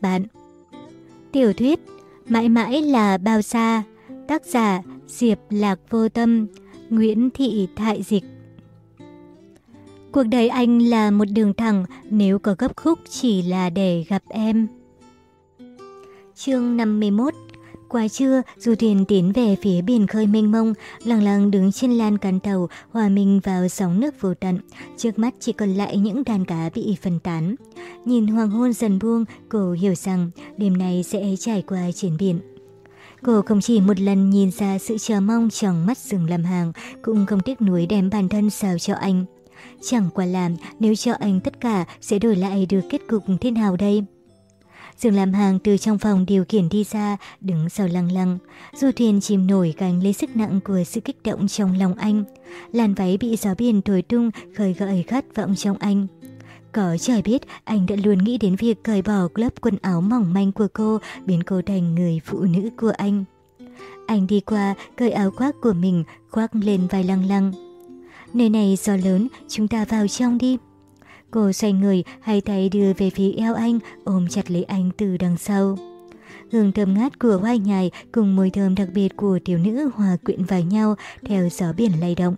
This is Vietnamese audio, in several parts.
bạn. Tiểu thuyết Mãi mãi là bao xa, Tác giả Diệp Lạc Vô Tâm, Nguyễn Thị Thại Dịch Cuộc đời anh là một đường thẳng, nếu có gấp khúc chỉ là để gặp em. Chương 51 qua trưa, du thuyền tiến về phía biển khơi mênh mông, lặng lặng đứng trên lan can tàu, hòa mình vào sóng nước vô tận. Trước mắt chỉ còn lại những đàn cá bị phân tán. Nhìn hoàng hôn dần buông, cô hiểu rằng đêm nay sẽ trải qua trên biển. Cô không chỉ một lần nhìn ra sự chờ mong trong mắt rừng làm hàng, cũng không tiếc nuối đem bản thân sao cho anh. Chẳng qua làm, nếu cho anh tất cả sẽ đổi lại được kết cục thế nào đây? Dương làm hàng từ trong phòng điều khiển đi ra, đứng sau lăng lăng. Du thuyền chìm nổi gánh lấy sức nặng của sự kích động trong lòng anh. Làn váy bị gió biển thổi tung, khơi gợi khát vọng trong anh. Có trời biết, anh đã luôn nghĩ đến việc cởi bỏ lớp quần áo mỏng manh của cô, biến cô thành người phụ nữ của anh. Anh đi qua, cởi áo khoác của mình, khoác lên vai lăng lăng. Nơi này gió lớn, chúng ta vào trong đi. Cô xoay người, hai tay đưa về phía eo anh, ôm chặt lấy anh từ đằng sau. Hương thơm ngát của hoa nhài cùng mùi thơm đặc biệt của tiểu nữ hòa quyện vào nhau theo gió biển lay động.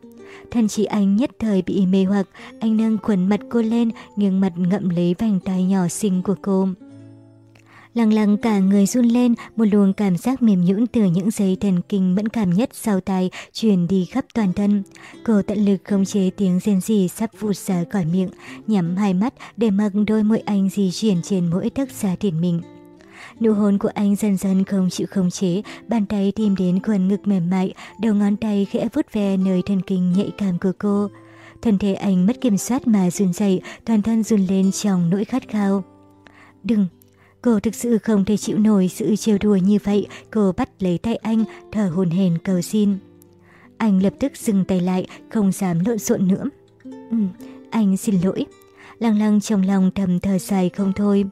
Thân chỉ anh nhất thời bị mê hoặc, anh nâng quần mặt cô lên, nghiêng mặt ngậm lấy vành tay nhỏ xinh của cô. Lăng lăng cả người run lên, một luồng cảm giác mềm nhũn từ những dây thần kinh mẫn cảm nhất sau tai truyền đi khắp toàn thân. Cô tận lực khống chế tiếng rên rỉ sắp vụt ra khỏi miệng, nhắm hai mắt để mặc đôi môi anh di chuyển trên mỗi tấc da thịt mình. Nụ hôn của anh dần dần không chịu khống chế, bàn tay tìm đến quần ngực mềm mại, đầu ngón tay khẽ vuốt ve nơi thần kinh nhạy cảm của cô. Thân thể anh mất kiểm soát mà run rẩy, toàn thân run lên trong nỗi khát khao. Đừng, Cô thực sự không thể chịu nổi sự trêu đùa như vậy, cô bắt lấy tay anh, thở hồn hển cầu xin. Anh lập tức dừng tay lại, không dám lộn xộn nữa. Ừ, anh xin lỗi. Lăng lăng trong lòng thầm thở dài không thôi.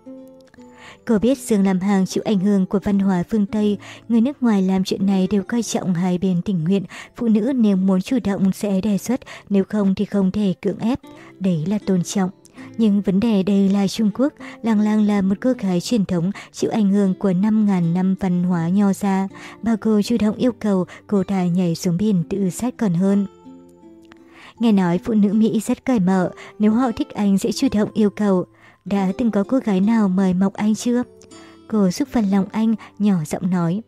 Cô biết Dương làm hàng chịu ảnh hưởng của văn hóa phương Tây, người nước ngoài làm chuyện này đều coi trọng hai bên tình nguyện, phụ nữ nếu muốn chủ động sẽ đề xuất, nếu không thì không thể cưỡng ép. Đấy là tôn trọng. Nhưng vấn đề đây là Trung Quốc, làng làng là một cô gái truyền thống chịu ảnh hưởng của 5.000 năm văn hóa nho gia. Bà cô chủ động yêu cầu cô ta nhảy xuống biển tự sát còn hơn. Nghe nói phụ nữ Mỹ rất cởi mở, nếu họ thích anh sẽ chủ động yêu cầu. Đã từng có cô gái nào mời mọc anh chưa? Cô xúc phần lòng anh, nhỏ giọng nói.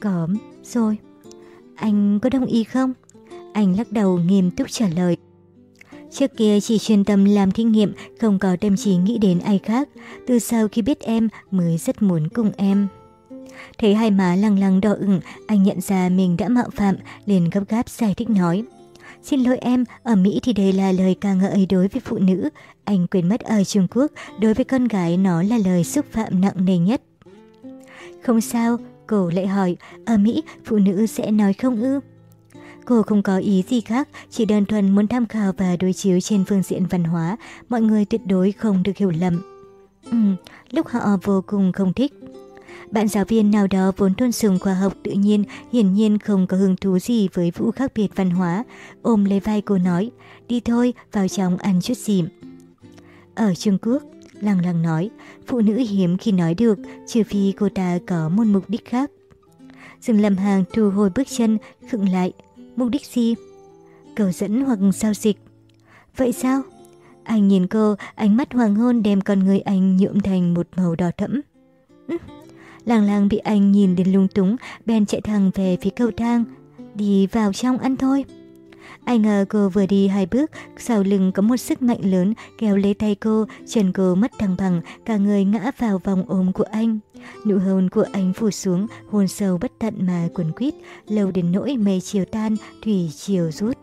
Có, rồi. Anh có đồng ý không? Anh lắc đầu nghiêm túc trả lời. Trước kia chỉ chuyên tâm làm thí nghiệm, không có tâm trí nghĩ đến ai khác. Từ sau khi biết em mới rất muốn cùng em. Thấy hai má lăng lăng đỏ ửng, anh nhận ra mình đã mạo phạm, liền gấp gáp giải thích nói. Xin lỗi em, ở Mỹ thì đây là lời ca ngợi đối với phụ nữ. Anh quên mất ở Trung Quốc, đối với con gái nó là lời xúc phạm nặng nề nhất. Không sao, cô lại hỏi, ở Mỹ phụ nữ sẽ nói không ư? Cô không có ý gì khác, chỉ đơn thuần muốn tham khảo và đối chiếu trên phương diện văn hóa, mọi người tuyệt đối không được hiểu lầm. Ừ, lúc họ vô cùng không thích. Bạn giáo viên nào đó vốn tôn sùng khoa học tự nhiên, hiển nhiên không có hứng thú gì với vũ khác biệt văn hóa. Ôm lấy vai cô nói, đi thôi, vào trong ăn chút gì. Ở Trung Quốc, Lăng Lăng nói, phụ nữ hiếm khi nói được, trừ phi cô ta có một mục đích khác. dừng lầm Hàng thu hồi bước chân, khựng lại, Mục đích gì? Cầu dẫn hoặc giao dịch. Vậy sao? Anh nhìn cô, ánh mắt hoàng hôn đem con người anh nhuộm thành một màu đỏ thẫm. Ừ. Làng làng bị anh nhìn đến lung túng, bèn chạy thẳng về phía cầu thang. Đi vào trong ăn thôi. Ai ngờ cô vừa đi hai bước, sau lưng có một sức mạnh lớn kéo lấy tay cô, chân cô mất thăng bằng, cả người ngã vào vòng ôm của anh. Nụ hôn của anh phủ xuống, hôn sâu bất tận mà quần quýt, lâu đến nỗi mây chiều tan, thủy chiều rút.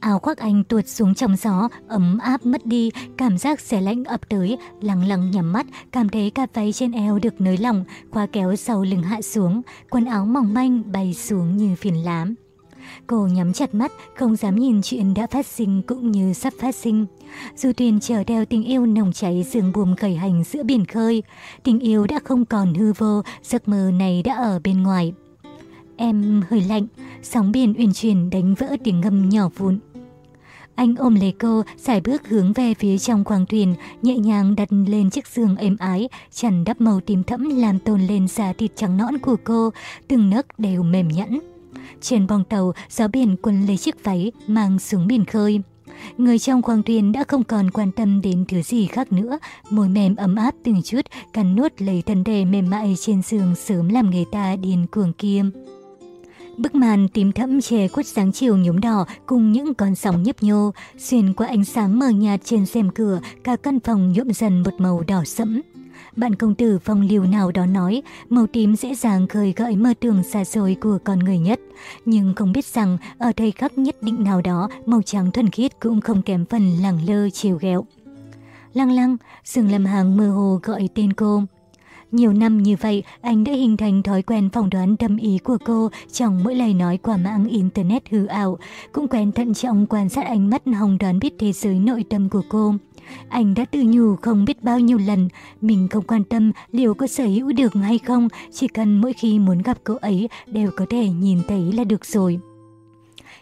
Áo khoác anh tuột xuống trong gió, ấm áp mất đi, cảm giác xe lạnh ập tới, lặng lặng nhắm mắt, cảm thấy cả váy trên eo được nới lỏng, khóa kéo sau lưng hạ xuống, quần áo mỏng manh bay xuống như phiền lám. Cô nhắm chặt mắt, không dám nhìn chuyện đã phát sinh cũng như sắp phát sinh. Du thuyền chở theo tình yêu nồng cháy sương buồm khởi hành giữa biển khơi. Tình yêu đã không còn hư vô, giấc mơ này đã ở bên ngoài. Em hơi lạnh, sóng biển uyển chuyển đánh vỡ tiếng ngâm nhỏ vụn. Anh ôm lấy cô, xài bước hướng về phía trong khoang thuyền, nhẹ nhàng đặt lên chiếc giường êm ái, chăn đắp màu tím thẫm làm tôn lên da thịt trắng nõn của cô, từng nấc đều mềm nhẵn. Trên bong tàu, gió biển cuốn lấy chiếc váy, mang xuống biển khơi. Người trong khoang thuyền đã không còn quan tâm đến thứ gì khác nữa, môi mềm ấm áp từng chút, cắn nuốt lấy thân thể mềm mại trên giường sớm làm người ta điên cuồng kia. Bức màn tím thẫm che khuất sáng chiều nhúm đỏ cùng những con sóng nhấp nhô, xuyên qua ánh sáng mờ nhạt trên rèm cửa, cả căn phòng nhuộm dần một màu đỏ sẫm. Bạn công tử phong liều nào đó nói, màu tím dễ dàng khơi gợi mơ tưởng xa xôi của con người nhất. Nhưng không biết rằng, ở thời khắc nhất định nào đó, màu trắng thuần khiết cũng không kém phần lẳng lơ chiều ghẹo. Lăng lăng, Dương Lâm Hàng mơ hồ gọi tên cô. Nhiều năm như vậy, anh đã hình thành thói quen phỏng đoán tâm ý của cô trong mỗi lời nói qua mạng Internet hư ảo, cũng quen thận trọng quan sát ánh mắt hồng đoán biết thế giới nội tâm của cô. Anh đã tự nhủ không biết bao nhiêu lần, mình không quan tâm liệu có sở hữu được hay không, chỉ cần mỗi khi muốn gặp cô ấy đều có thể nhìn thấy là được rồi.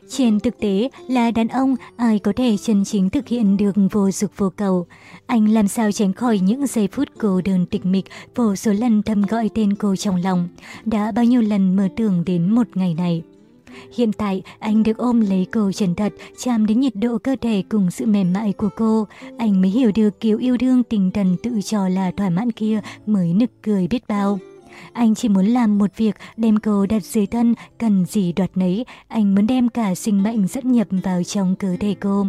Trên thực tế là đàn ông ai có thể chân chính thực hiện được vô dục vô cầu. Anh làm sao tránh khỏi những giây phút cô đơn tịch mịch vô số lần thầm gọi tên cô trong lòng. Đã bao nhiêu lần mơ tưởng đến một ngày này. Hiện tại, anh được ôm lấy cô chân thật, chạm đến nhiệt độ cơ thể cùng sự mềm mại của cô. Anh mới hiểu được kiểu yêu đương tình thần tự cho là thỏa mãn kia mới nực cười biết bao. Anh chỉ muốn làm một việc, đem cô đặt dưới thân, cần gì đoạt nấy. Anh muốn đem cả sinh mệnh dẫn nhập vào trong cơ thể cô.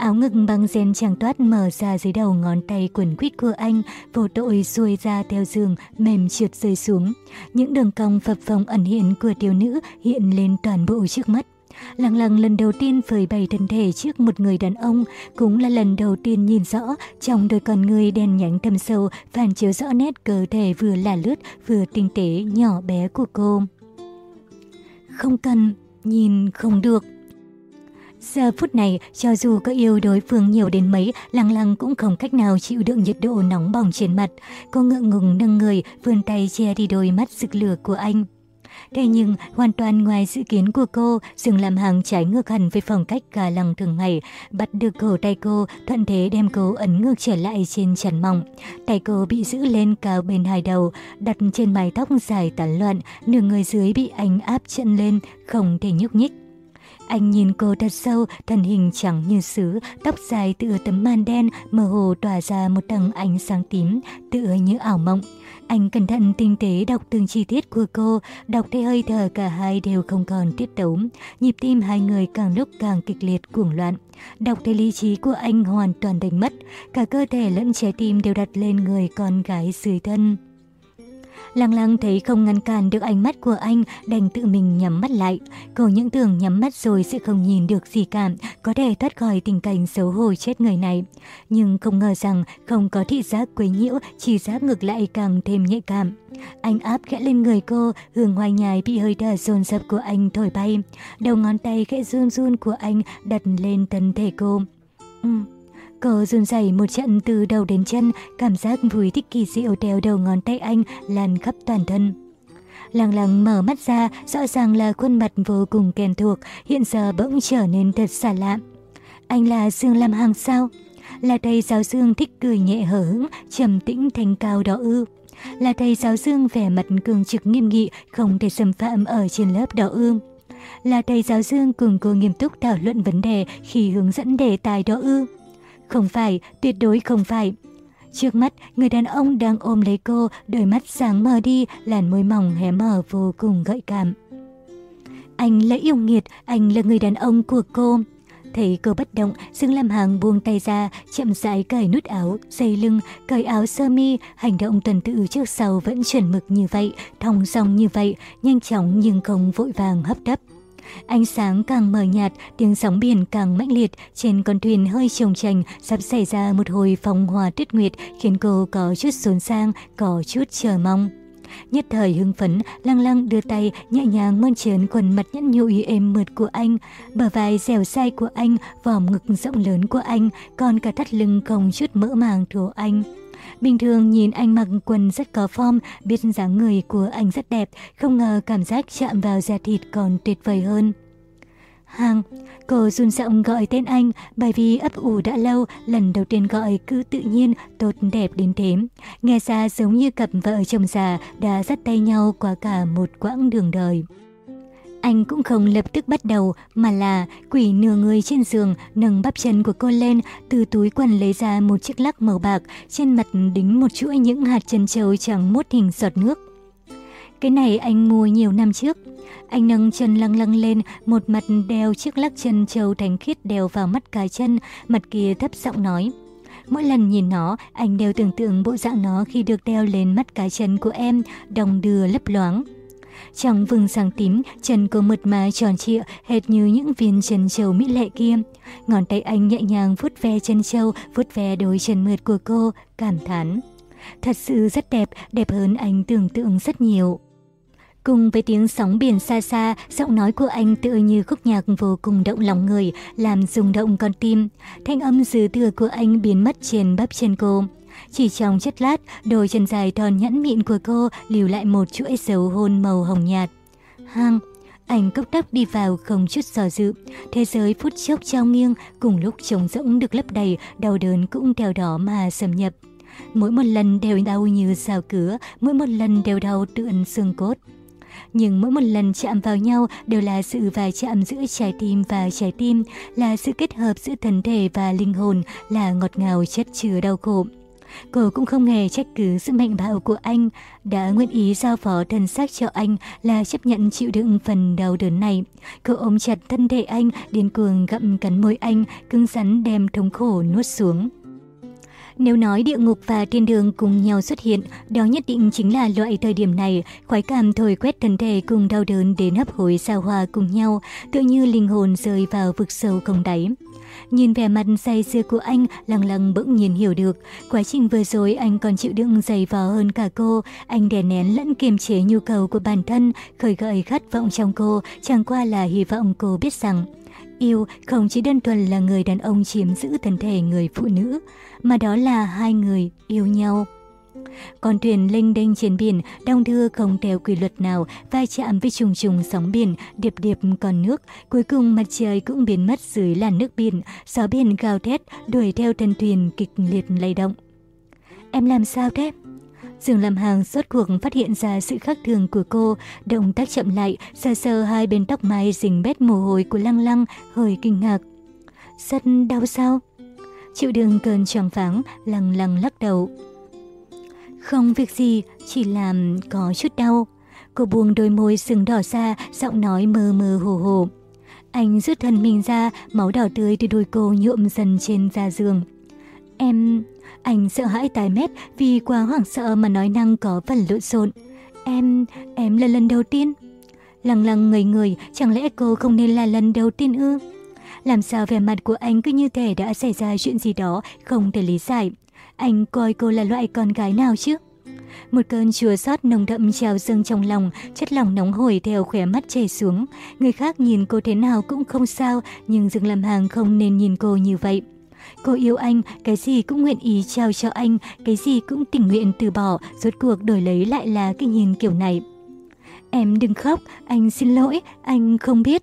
Áo ngực băng ren chẳng toát mở ra dưới đầu ngón tay quần quýt của anh, vô tội xuôi ra theo giường, mềm trượt rơi xuống. Những đường cong phập phồng ẩn hiện của thiếu nữ hiện lên toàn bộ trước mắt. Lăng lăng lần đầu tiên phơi bày thân thể trước một người đàn ông, cũng là lần đầu tiên nhìn rõ trong đôi con người đen nhánh thâm sâu phản chiếu rõ nét cơ thể vừa là lướt vừa tinh tế nhỏ bé của cô. Không cần, nhìn không được. Giờ phút này, cho dù có yêu đối phương nhiều đến mấy, lăng lăng cũng không cách nào chịu đựng nhiệt độ nóng bỏng trên mặt. Cô ngượng ngùng nâng người, vươn tay che đi đôi mắt rực lửa của anh. Thế nhưng, hoàn toàn ngoài dự kiến của cô, Dương làm hàng trái ngược hẳn với phong cách gà lăng thường ngày, bắt được cổ tay cô, thuận thế đem cô ấn ngược trở lại trên chăn mỏng. Tay cô bị giữ lên cao bên hai đầu, đặt trên mái tóc dài tán loạn, nửa người dưới bị anh áp chân lên, không thể nhúc nhích. Anh nhìn cô thật sâu, thân hình trắng như sứ, tóc dài tựa tấm màn đen, mơ hồ tỏa ra một tầng ánh sáng tím, tựa như ảo mộng. Anh cẩn thận tinh tế đọc từng chi tiết của cô, đọc thấy hơi thở cả hai đều không còn tiết tấu. Nhịp tim hai người càng lúc càng kịch liệt cuồng loạn. Đọc thấy lý trí của anh hoàn toàn đánh mất, cả cơ thể lẫn trái tim đều đặt lên người con gái dưới thân. Lăng lăng thấy không ngăn cản được ánh mắt của anh, đành tự mình nhắm mắt lại. Cô những tưởng nhắm mắt rồi sẽ không nhìn được gì cả, có thể thoát khỏi tình cảnh xấu hổ chết người này. Nhưng không ngờ rằng không có thị giác quấy nhiễu, chỉ giác ngược lại càng thêm nhạy cảm. Anh áp khẽ lên người cô, hương hoài nhài bị hơi thở dồn dập của anh thổi bay. Đầu ngón tay khẽ run run của anh đặt lên thân thể cô. Ừ. Cô run rẩy một trận từ đầu đến chân, cảm giác vui thích kỳ diệu đeo đầu ngón tay anh lan khắp toàn thân. Lăng lăng mở mắt ra, rõ ràng là khuôn mặt vô cùng quen thuộc, hiện giờ bỗng trở nên thật xa lạ. Anh là Dương Lam Hằng sao? Là thầy giáo Dương thích cười nhẹ hở hững, trầm tĩnh thanh cao đó ư. Là thầy giáo Dương vẻ mặt cường trực nghiêm nghị, không thể xâm phạm ở trên lớp đó ư. Là thầy giáo Dương cùng cô nghiêm túc thảo luận vấn đề khi hướng dẫn đề tài đó ư. Không phải, tuyệt đối không phải. Trước mắt, người đàn ông đang ôm lấy cô, đôi mắt sáng mờ đi, làn môi mỏng hé mở vô cùng gợi cảm. Anh là yêu nghiệt, anh là người đàn ông của cô. Thấy cô bất động, Dương Lam hàng buông tay ra, chậm rãi cởi nút áo, dây lưng, cởi áo sơ mi, hành động tuần tự trước sau vẫn chuẩn mực như vậy, thong dong như vậy, nhanh chóng nhưng không vội vàng hấp tấp. Ánh sáng càng mờ nhạt, tiếng sóng biển càng mãnh liệt, trên con thuyền hơi trồng trành, sắp xảy ra một hồi phong hòa tuyết nguyệt khiến cô có chút xốn sang, có chút chờ mong. Nhất thời hưng phấn, lăng lăng đưa tay nhẹ nhàng mơn trớn quần mặt nhẫn nhụy êm mượt của anh, bờ vai dẻo dai của anh, vòm ngực rộng lớn của anh, còn cả thắt lưng không chút mỡ màng của anh. Bình thường nhìn anh mặc quần rất có form, biết dáng người của anh rất đẹp, không ngờ cảm giác chạm vào da thịt còn tuyệt vời hơn. Hàng, cô run giọng gọi tên anh bởi vì ấp ủ đã lâu, lần đầu tiên gọi cứ tự nhiên, tốt đẹp đến thế. Nghe ra giống như cặp vợ chồng già đã dắt tay nhau qua cả một quãng đường đời. Anh cũng không lập tức bắt đầu, mà là quỷ nửa người trên giường, nâng bắp chân của cô lên, từ túi quần lấy ra một chiếc lắc màu bạc, trên mặt đính một chuỗi những hạt chân trâu chẳng mốt hình giọt nước. Cái này anh mua nhiều năm trước. Anh nâng chân lăng lăng lên, một mặt đeo chiếc lắc chân trâu thánh khiết đeo vào mắt cái chân, mặt kia thấp giọng nói. Mỗi lần nhìn nó, anh đều tưởng tượng bộ dạng nó khi được đeo lên mắt cái chân của em, đồng đưa lấp loáng. Trong vừng sáng tím, chân cô mượt mà tròn trịa, hệt như những viên chân trâu mỹ lệ kia. Ngón tay anh nhẹ nhàng vuốt ve chân trâu, vuốt ve đôi chân mượt của cô, cảm thán. Thật sự rất đẹp, đẹp hơn anh tưởng tượng rất nhiều. Cùng với tiếng sóng biển xa xa, giọng nói của anh tựa như khúc nhạc vô cùng động lòng người, làm rung động con tim. Thanh âm dư thừa của anh biến mất trên bắp chân cô. Chỉ trong chất lát, đôi chân dài thon nhẵn mịn của cô lưu lại một chuỗi dấu hôn màu hồng nhạt. Hang, anh cốc tóc đi vào không chút do dự. Thế giới phút chốc trao nghiêng, cùng lúc trống rỗng được lấp đầy, đau đớn cũng theo đó mà xâm nhập. Mỗi một lần đều đau như rào cửa, mỗi một lần đều đau tựa xương cốt nhưng mỗi một lần chạm vào nhau đều là sự va chạm giữa trái tim và trái tim, là sự kết hợp giữa thân thể và linh hồn, là ngọt ngào chất chứa đau khổ. Cô cũng không hề trách cứ sự mạnh bạo của anh, đã nguyện ý giao phó thân xác cho anh là chấp nhận chịu đựng phần đau đớn này. Cô ôm chặt thân thể anh, điên cuồng gặm cắn môi anh, cứng rắn đem thống khổ nuốt xuống. Nếu nói địa ngục và thiên đường cùng nhau xuất hiện, đó nhất định chính là loại thời điểm này, khoái cảm thổi quét thân thể cùng đau đớn đến hấp hối sao hòa cùng nhau, tự như linh hồn rơi vào vực sâu không đáy. Nhìn vẻ mặt say sưa của anh, lăng lăng bỗng nhiên hiểu được. Quá trình vừa rồi anh còn chịu đựng dày vò hơn cả cô. Anh đè nén lẫn kiềm chế nhu cầu của bản thân, khởi gợi khát vọng trong cô, chẳng qua là hy vọng cô biết rằng Yêu không chỉ đơn thuần là người đàn ông chiếm giữ thân thể người phụ nữ, mà đó là hai người yêu nhau. Con thuyền lênh đênh trên biển, đong đưa không theo quy luật nào, va chạm với trùng trùng sóng biển, điệp điệp còn nước. Cuối cùng mặt trời cũng biến mất dưới làn nước biển, gió biển gào thét, đuổi theo thân thuyền kịch liệt lay động. Em làm sao thế? Dương Lam Hàng rốt cuộc phát hiện ra sự khác thường của cô, động tác chậm lại, sờ sờ hai bên tóc mai rình bét mồ hôi của Lăng Lăng, hơi kinh ngạc. Rất đau sao? Chịu đựng cơn choáng váng, Lăng Lăng lắc đầu. Không việc gì, chỉ làm có chút đau. Cô buông đôi môi sừng đỏ ra, giọng nói mơ mơ hồ hồ. Anh rút thân mình ra, máu đỏ tươi từ đôi cô nhuộm dần trên da giường. Em... Anh sợ hãi tái mét vì quá hoảng sợ mà nói năng có phần lộn xộn. Em... em là lần đầu tiên. Lăng lăng người người, chẳng lẽ cô không nên là lần đầu tiên ư? Làm sao vẻ mặt của anh cứ như thể đã xảy ra chuyện gì đó không thể lý giải. Anh coi cô là loại con gái nào chứ? Một cơn chua xót nồng đậm trào dâng trong lòng, chất lòng nóng hổi theo khóe mắt chảy xuống. Người khác nhìn cô thế nào cũng không sao, nhưng Dương làm Hàng không nên nhìn cô như vậy. Cô yêu anh, cái gì cũng nguyện ý trao cho anh, cái gì cũng tình nguyện từ bỏ, rốt cuộc đổi lấy lại là cái nhìn kiểu này. Em đừng khóc, anh xin lỗi, anh không biết.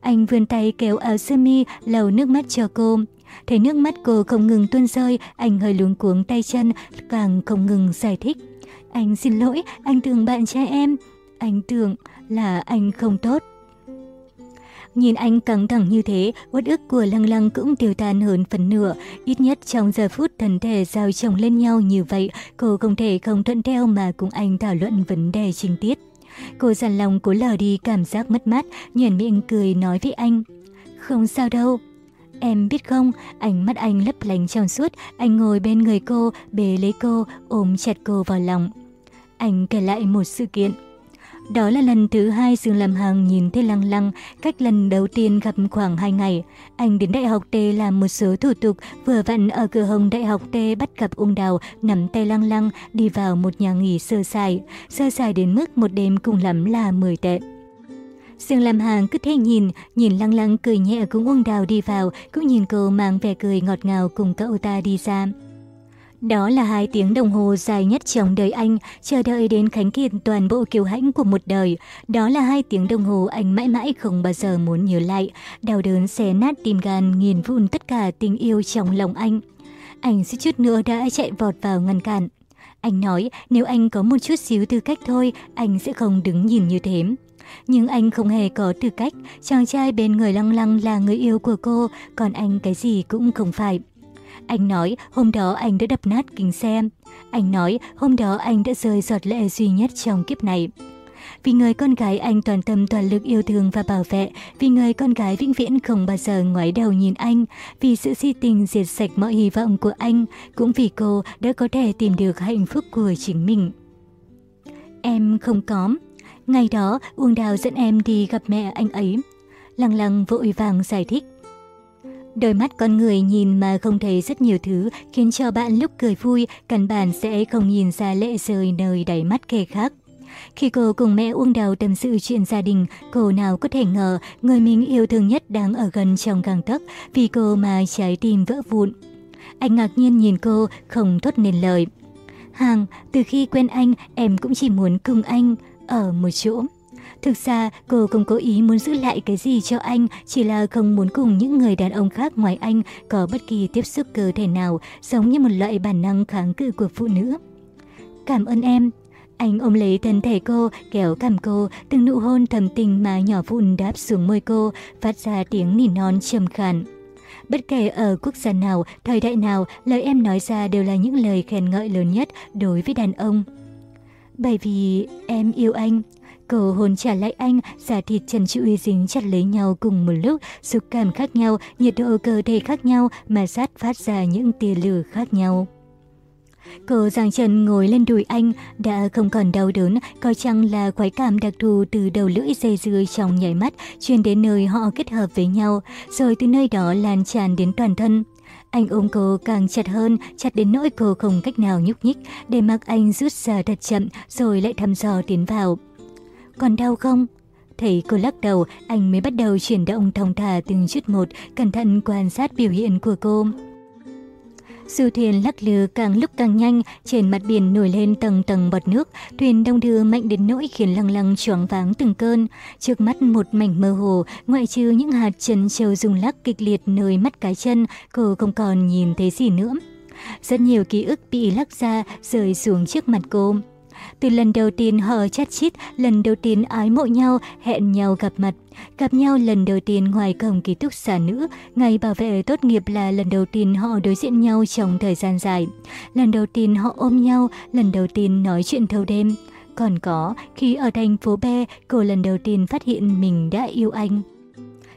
Anh vươn tay kéo áo sơ mi, lau nước mắt cho cô. Thấy nước mắt cô không ngừng tuôn rơi, anh hơi luống cuống tay chân, càng không ngừng giải thích. Anh xin lỗi, anh tưởng bạn trai em. Anh tưởng là anh không tốt. Nhìn anh căng thẳng như thế, uất ức của lăng lăng cũng tiêu tan hơn phần nửa. Ít nhất trong giờ phút thần thể giao chồng lên nhau như vậy, cô không thể không thuận theo mà cùng anh thảo luận vấn đề trình tiết. Cô dằn lòng cố lờ đi cảm giác mất mát, nhuyễn miệng cười nói với anh. Không sao đâu. Em biết không, ánh mắt anh lấp lánh trong suốt, anh ngồi bên người cô, bế lấy cô, ôm chặt cô vào lòng. Anh kể lại một sự kiện. Đó là lần thứ hai Dương làm hàng nhìn thấy Lăng Lăng, cách lần đầu tiên gặp khoảng 2 ngày. Anh đến Đại học T làm một số thủ tục, vừa vặn ở cửa hồng Đại học T bắt gặp Uông Đào, nắm tay Lăng Lăng, đi vào một nhà nghỉ sơ sài. Sơ sài đến mức một đêm cùng lắm là 10 tệ. Dương Lam Hàn cứ thế nhìn, nhìn Lăng Lăng cười nhẹ cùng Uông Đào đi vào, cũng nhìn cô mang vẻ cười ngọt ngào cùng cậu ta đi ra. Đó là hai tiếng đồng hồ dài nhất trong đời anh, chờ đợi đến khánh kiện toàn bộ kiêu hãnh của một đời. Đó là hai tiếng đồng hồ anh mãi mãi không bao giờ muốn nhớ lại, đau đớn xé nát tim gan nghiền vụn tất cả tình yêu trong lòng anh. Anh suýt chút nữa đã chạy vọt vào ngăn cản. Anh nói nếu anh có một chút xíu tư cách thôi, anh sẽ không đứng nhìn như thế. Nhưng anh không hề có tư cách, chàng trai bên người lăng lăng là người yêu của cô, còn anh cái gì cũng không phải. Anh nói hôm đó anh đã đập nát kính xe. Anh nói hôm đó anh đã rơi giọt lệ duy nhất trong kiếp này. Vì người con gái anh toàn tâm toàn lực yêu thương và bảo vệ, vì người con gái vĩnh viễn không bao giờ ngoái đầu nhìn anh, vì sự si tình diệt sạch mọi hy vọng của anh, cũng vì cô đã có thể tìm được hạnh phúc của chính mình. Em không có. Ngày đó, Uông Đào dẫn em đi gặp mẹ anh ấy. Lăng lăng vội vàng giải thích. Đôi mắt con người nhìn mà không thấy rất nhiều thứ khiến cho bạn lúc cười vui, căn bản sẽ không nhìn ra lệ rơi nơi đáy mắt kẻ khác. Khi cô cùng mẹ Uông Đào tâm sự chuyện gia đình, cô nào có thể ngờ người mình yêu thương nhất đang ở gần trong gang tấc vì cô mà trái tim vỡ vụn. Anh ngạc nhiên nhìn cô, không thốt nên lời. Hàng, từ khi quen anh, em cũng chỉ muốn cùng anh, ở một chỗ. Thực ra, cô không cố ý muốn giữ lại cái gì cho anh, chỉ là không muốn cùng những người đàn ông khác ngoài anh có bất kỳ tiếp xúc cơ thể nào, giống như một loại bản năng kháng cự của phụ nữ. Cảm ơn em. Anh ôm lấy thân thể cô, kéo cằm cô, từng nụ hôn thầm tình mà nhỏ vụn đáp xuống môi cô, phát ra tiếng nỉ non trầm khàn. Bất kể ở quốc gia nào, thời đại nào, lời em nói ra đều là những lời khen ngợi lớn nhất đối với đàn ông. Bởi vì em yêu anh. Cô hôn trả lại anh, giả thịt chân trụi dính chặt lấy nhau cùng một lúc, xúc cảm khác nhau, nhiệt độ cơ thể khác nhau mà sát phát ra những tia lửa khác nhau. Cô giang chân ngồi lên đùi anh, đã không còn đau đớn, coi chăng là khoái cảm đặc thù từ đầu lưỡi dây dưa trong nhảy mắt, truyền đến nơi họ kết hợp với nhau, rồi từ nơi đó lan tràn đến toàn thân. Anh ôm cô càng chặt hơn, chặt đến nỗi cô không cách nào nhúc nhích, để mặc anh rút ra thật chậm rồi lại thăm dò tiến vào. Còn đau không? Thấy cô lắc đầu, anh mới bắt đầu chuyển động thong thả từng chút một, cẩn thận quan sát biểu hiện của cô. Du thuyền lắc lư càng lúc càng nhanh, trên mặt biển nổi lên tầng tầng bọt nước, thuyền đông đưa mạnh đến nỗi khiến lăng lăng choáng váng từng cơn. Trước mắt một mảnh mơ hồ, ngoại trừ những hạt trần trâu rung lắc kịch liệt nơi mắt cái chân, cô không còn nhìn thấy gì nữa. Rất nhiều ký ức bị lắc ra, rơi xuống trước mặt cô. Từ lần đầu tiên họ chat chít, lần đầu tiên ái mộ nhau, hẹn nhau gặp mặt. Gặp nhau lần đầu tiên ngoài cổng ký túc xá nữ, ngày bảo vệ tốt nghiệp là lần đầu tiên họ đối diện nhau trong thời gian dài. Lần đầu tiên họ ôm nhau, lần đầu tiên nói chuyện thâu đêm. Còn có, khi ở thành phố B, cô lần đầu tiên phát hiện mình đã yêu anh.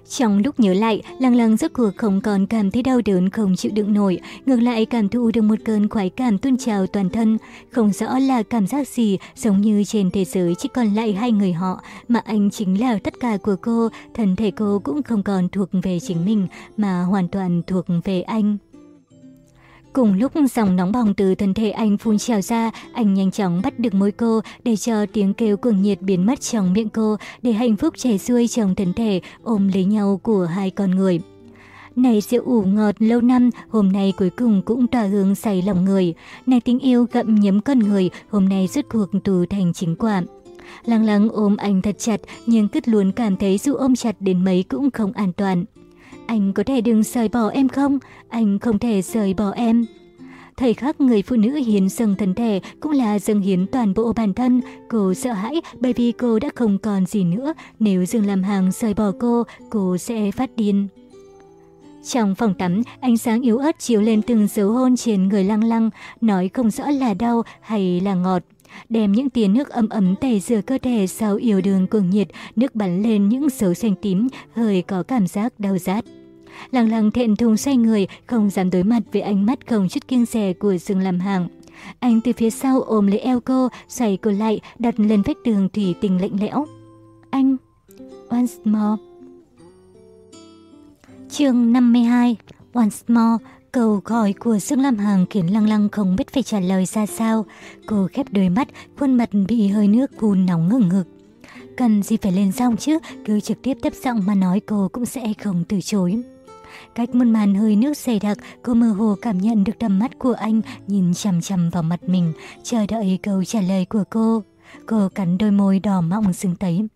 Trong lúc nhớ lại, lăng lăng rốt cuộc không còn cảm thấy đau đớn không chịu đựng nổi, ngược lại cảm thụ được một cơn khoái cảm tuôn trào toàn thân. Không rõ là cảm giác gì, giống như trên thế giới chỉ còn lại hai người họ, mà anh chính là tất cả của cô, thân thể cô cũng không còn thuộc về chính mình, mà hoàn toàn thuộc về anh. Cùng lúc dòng nóng bỏng từ thân thể anh phun trào ra, anh nhanh chóng bắt được môi cô để cho tiếng kêu cuồng nhiệt biến mất trong miệng cô, để hạnh phúc chảy xuôi trong thân thể ôm lấy nhau của hai con người. Này rượu ủ ngọt lâu năm, hôm nay cuối cùng cũng tỏa hương say lòng người. Này tình yêu gậm nhấm con người, hôm nay rốt cuộc tù thành chính quả. Lăng lăng ôm anh thật chặt, nhưng cứ luôn cảm thấy dù ôm chặt đến mấy cũng không an toàn. Anh có thể đừng rời bỏ em không? Anh không thể rời bỏ em. Thời khắc người phụ nữ hiến dâng thân thể cũng là dâng hiến toàn bộ bản thân. Cô sợ hãi bởi vì cô đã không còn gì nữa. Nếu Dương làm hàng rời bỏ cô, cô sẽ phát điên. Trong phòng tắm, ánh sáng yếu ớt chiếu lên từng dấu hôn trên người lăng lăng, nói không rõ là đau hay là ngọt. Đem những tia nước ấm ấm tẩy rửa cơ thể sau yêu đường cuồng nhiệt, nước bắn lên những dấu xanh tím, hơi có cảm giác đau rát. Lăng lăng thẹn thùng xoay người, không dám đối mặt với ánh mắt không chút kiêng rẻ của Dương lam hàng. Anh từ phía sau ôm lấy eo cô, xoay cô lại, đặt lên vách tường thủy tình lạnh lẽo. Anh, once more. chương 52, once more, Câu gọi của Dương Lam Hằng khiến Lăng Lăng không biết phải trả lời ra sao. Cô khép đôi mắt, khuôn mặt bị hơi nước phun nóng ngừng ngực. Cần gì phải lên giọng chứ, cứ trực tiếp tiếp giọng mà nói cô cũng sẽ không từ chối. Cách một màn hơi nước dày đặc, cô mơ hồ cảm nhận được tầm mắt của anh nhìn chằm chằm vào mặt mình, chờ đợi câu trả lời của cô. Cô cắn đôi môi đỏ mọng sưng tấy.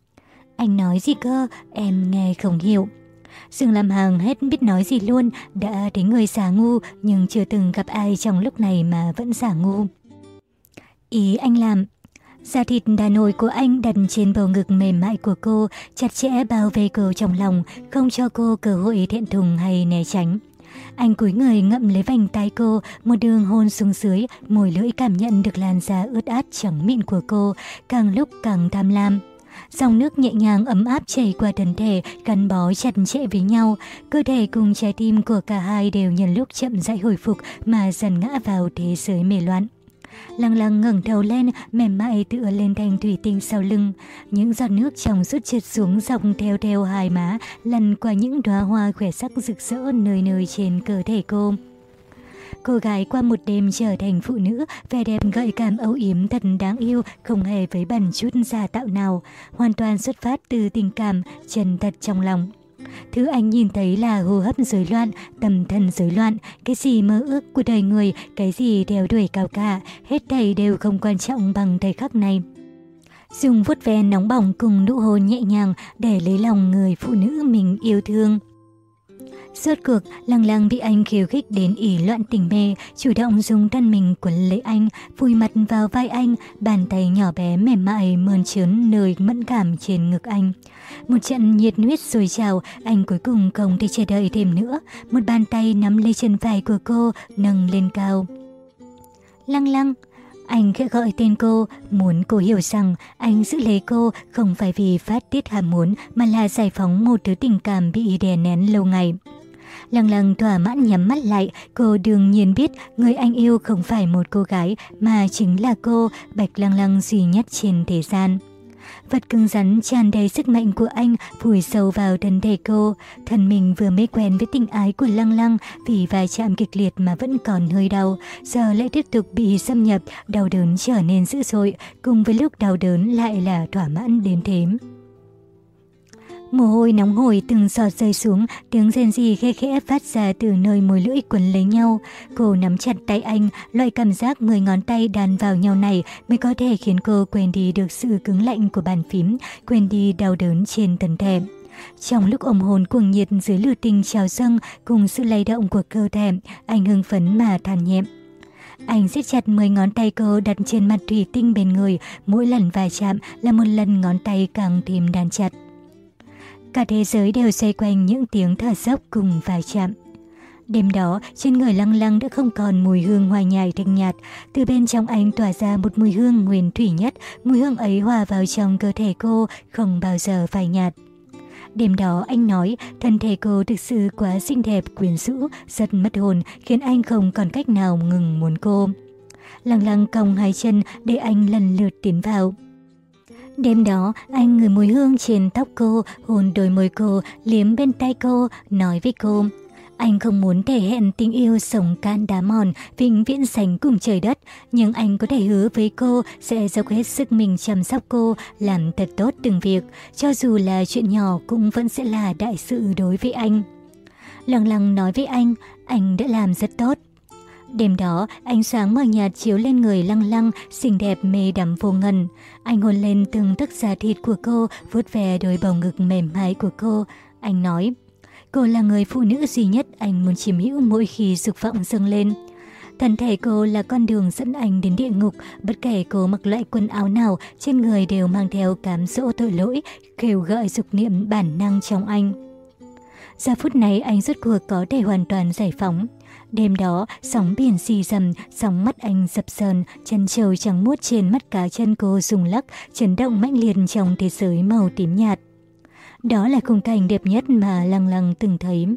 Anh nói gì cơ, em nghe không hiểu. Dương Lam hàng hết biết nói gì luôn, đã thấy người giả ngu nhưng chưa từng gặp ai trong lúc này mà vẫn giả ngu. Ý anh làm, Da thịt đà nồi của anh đặt trên bầu ngực mềm mại của cô, chặt chẽ bao vây cô trong lòng, không cho cô cơ hội thiện thùng hay né tránh. Anh cúi người ngậm lấy vành tay cô, một đường hôn xuống dưới, môi lưỡi cảm nhận được làn da ướt át trắng mịn của cô, càng lúc càng tham lam. Dòng nước nhẹ nhàng ấm áp chảy qua thân thể, gắn bó chặt chẽ với nhau. Cơ thể cùng trái tim của cả hai đều nhân lúc chậm rãi hồi phục mà dần ngã vào thế giới mê loạn. Lăng lăng ngẩng đầu lên, mềm mại tựa lên thành thủy tinh sau lưng. Những giọt nước trong suốt trượt xuống dọc theo theo hai má, lăn qua những đóa hoa khỏe sắc rực rỡ nơi nơi trên cơ thể cô. Cô gái qua một đêm trở thành phụ nữ, vẻ đẹp gợi cảm âu yếm thật đáng yêu, không hề với bẩn chút giả tạo nào, hoàn toàn xuất phát từ tình cảm, chân thật trong lòng. Thứ anh nhìn thấy là hô hấp rối loạn, tâm thần rối loạn, cái gì mơ ước của đời người, cái gì theo đuổi cao cả, hết thảy đều không quan trọng bằng thời khắc này. Dùng vuốt ve nóng bỏng cùng nụ hôn nhẹ nhàng để lấy lòng người phụ nữ mình yêu thương. Rốt cuộc, lăng lăng bị anh khiêu khích đến ỉ loạn tình mê, chủ động dùng thân mình quấn lấy anh, vùi mặt vào vai anh, bàn tay nhỏ bé mềm mại mơn trớn nơi mẫn cảm trên ngực anh. Một trận nhiệt huyết rồi trào, anh cuối cùng không thể chờ đợi thêm nữa. Một bàn tay nắm lấy chân vai của cô, nâng lên cao. Lăng lăng, anh khẽ gọi tên cô, muốn cô hiểu rằng anh giữ lấy cô không phải vì phát tiết ham muốn mà là giải phóng một thứ tình cảm bị đè nén lâu ngày. Lăng lăng thỏa mãn nhắm mắt lại, cô đương nhiên biết người anh yêu không phải một cô gái mà chính là cô, Bạch Lăng Lăng duy nhất trên thế gian. Vật cứng rắn tràn đầy sức mạnh của anh vùi sâu vào thân thể cô. Thân mình vừa mới quen với tình ái của Lăng Lăng vì vài chạm kịch liệt mà vẫn còn hơi đau. Giờ lại tiếp tục bị xâm nhập, đau đớn trở nên dữ dội, cùng với lúc đau đớn lại là thỏa mãn đến thếm. Mồ hôi nóng hổi từng giọt rơi xuống, tiếng rên rỉ khe khẽ phát ra từ nơi môi lưỡi quấn lấy nhau. Cô nắm chặt tay anh, loại cảm giác 10 ngón tay đàn vào nhau này mới có thể khiến cô quên đi được sự cứng lạnh của bàn phím, quên đi đau đớn trên thân thể. Trong lúc ôm hồn cuồng nhiệt dưới lửa tình trào dâng cùng sự lay động của cơ thể, anh hưng phấn mà than nhẹ. Anh siết chặt 10 ngón tay cô đặt trên mặt thủy tinh bên người, mỗi lần va chạm là một lần ngón tay càng thêm đàn chặt. Cả thế giới đều xoay quanh những tiếng thở dốc cùng vài chạm. Đêm đó, trên người lăng lăng đã không còn mùi hương hoa nhài thanh nhạt. Từ bên trong anh tỏa ra một mùi hương nguyên thủy nhất. Mùi hương ấy hòa vào trong cơ thể cô, không bao giờ phai nhạt. Đêm đó anh nói thân thể cô thực sự quá xinh đẹp, quyến rũ, rất mất hồn, khiến anh không còn cách nào ngừng muốn cô. Lăng lăng cong hai chân để anh lần lượt tiến vào. Đêm đó, anh ngửi mùi hương trên tóc cô, hôn đôi môi cô, liếm bên tay cô, nói với cô. Anh không muốn thể hiện tình yêu sống can đá mòn, vĩnh viễn sánh cùng trời đất, nhưng anh có thể hứa với cô sẽ dốc hết sức mình chăm sóc cô, làm thật tốt từng việc, cho dù là chuyện nhỏ cũng vẫn sẽ là đại sự đối với anh. Lăng lăng nói với anh, anh đã làm rất tốt. Đêm đó, ánh sáng mờ nhạt chiếu lên người lăng lăng, xinh đẹp mê đắm vô ngần. Anh hôn lên từng tấc da thịt của cô, vuốt về đôi bầu ngực mềm mại của cô. Anh nói, cô là người phụ nữ duy nhất anh muốn chiếm hữu mỗi khi dục vọng dâng lên. Thân thể cô là con đường dẫn anh đến địa ngục, bất kể cô mặc loại quần áo nào, trên người đều mang theo cám dỗ tội lỗi, kêu gọi dục niệm bản năng trong anh. Giờ phút này anh rốt cuộc có thể hoàn toàn giải phóng. Đêm đó, sóng biển xì dầm, sóng mắt anh dập sờn, chân trâu trắng muốt trên mắt cá chân cô rung lắc, chấn động mãnh liệt trong thế giới màu tím nhạt. Đó là khung cảnh đẹp nhất mà Lăng Lăng từng thấy.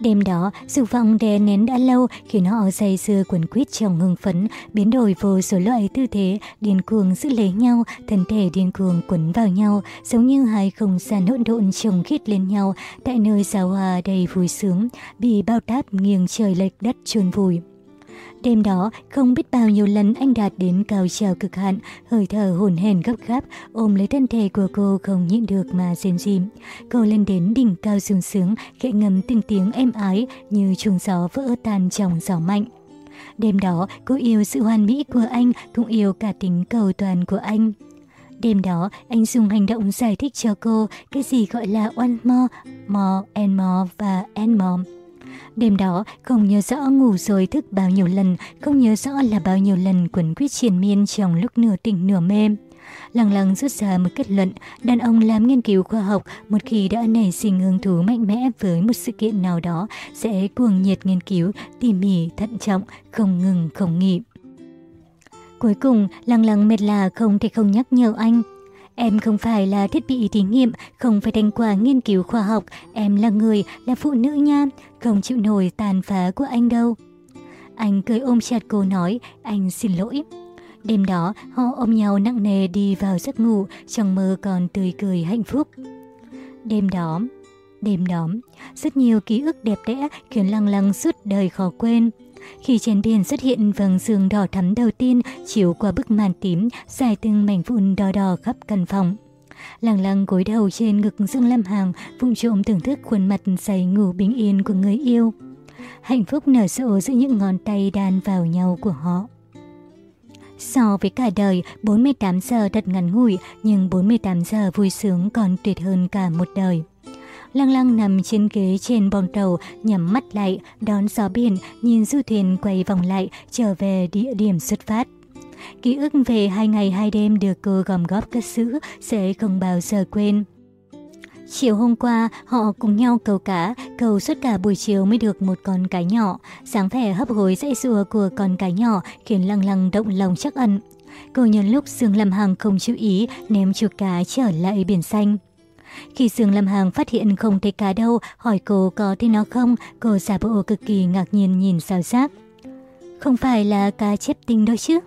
Đêm đó, dục vọng đè nén đã lâu khi nó say sưa quần quýt trong hưng phấn, biến đổi vô số loại tư thế, điên cuồng giữ lấy nhau, thân thể điên cuồng quấn vào nhau, giống như hai không gian hỗn độn chồng khít lên nhau, tại nơi giáo hòa đầy vui sướng, bị bao táp nghiêng trời lệch đất chôn vùi. Đêm đó, không biết bao nhiêu lần anh đạt đến cao trào cực hạn, hơi thở hồn hển gấp gáp, ôm lấy thân thể của cô không nhịn được mà rên rỉ. Cô lên đến đỉnh cao sung sướng, khẽ ngầm từng tiếng êm ái như chuông gió vỡ tan trong gió mạnh. Đêm đó, cô yêu sự hoàn mỹ của anh, cũng yêu cả tính cầu toàn của anh. Đêm đó, anh dùng hành động giải thích cho cô cái gì gọi là one more, more and more và and more. Đêm đó, không nhớ rõ ngủ rồi thức bao nhiêu lần, không nhớ rõ là bao nhiêu lần quấn quyết triền miên trong lúc nửa tỉnh nửa mê. Lăng lăng rút ra một kết luận, đàn ông làm nghiên cứu khoa học một khi đã nảy sinh hứng thú mạnh mẽ với một sự kiện nào đó sẽ cuồng nhiệt nghiên cứu, tỉ mỉ, thận trọng, không ngừng, không nghỉ. Cuối cùng, lăng lăng mệt là không thể không nhắc nhở anh. Em không phải là thiết bị thí nghiệm, không phải thành quả nghiên cứu khoa học, em là người, là phụ nữ nha, không chịu nổi tàn phá của anh đâu. Anh cười ôm chặt cô nói, anh xin lỗi. Đêm đó, họ ôm nhau nặng nề đi vào giấc ngủ, trong mơ còn tươi cười hạnh phúc. Đêm đó, đêm đó, rất nhiều ký ức đẹp đẽ khiến lăng lăng suốt đời khó quên. Khi trên biển xuất hiện vầng sương đỏ thắm đầu tiên chiếu qua bức màn tím, dài từng mảnh vụn đỏ đỏ khắp căn phòng. Lăng lăng gối đầu trên ngực Dương Lâm Hàng, vùng trộm thưởng thức khuôn mặt say ngủ bình yên của người yêu. Hạnh phúc nở rộ giữa những ngón tay đan vào nhau của họ. So với cả đời, 48 giờ thật ngắn ngủi, nhưng 48 giờ vui sướng còn tuyệt hơn cả một đời. Lăng lăng nằm trên ghế trên bong tàu, nhắm mắt lại, đón gió biển, nhìn du thuyền quay vòng lại, trở về địa điểm xuất phát. Ký ức về hai ngày hai đêm được cô gom góp cất giữ sẽ không bao giờ quên. Chiều hôm qua, họ cùng nhau cầu cá, cầu suốt cả buổi chiều mới được một con cá nhỏ. Sáng vẻ hấp hối dãy rùa của con cá nhỏ khiến lăng lăng động lòng chắc ẩn. Cô nhân lúc Dương Lâm Hằng không chú ý, ném chuột cá trở lại biển xanh. Khi Dương Lâm hàng phát hiện không thấy cá đâu, hỏi cô có thấy nó không, cô giả bộ cực kỳ ngạc nhiên nhìn sao giác. Không phải là cá chép tinh đâu chứ?